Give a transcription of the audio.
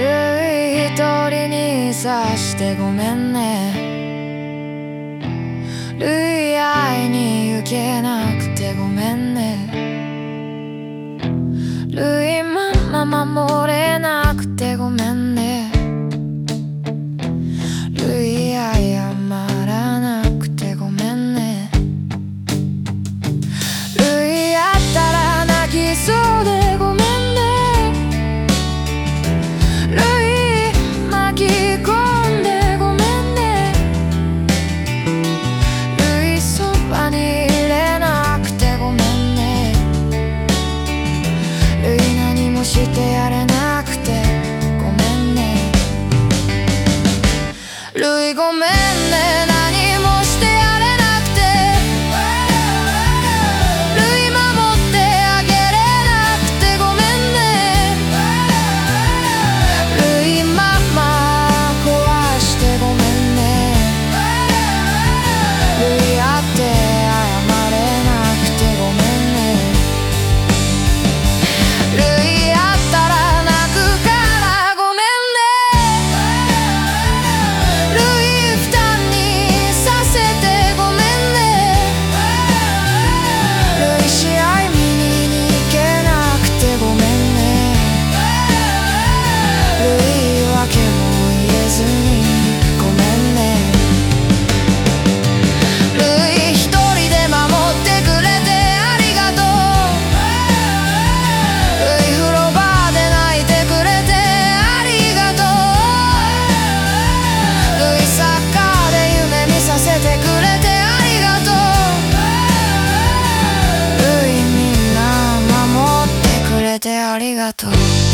い一人にさしてごめんね。るい愛に行けなくてごめんね。るいまま守れなくてごめんね。Tato.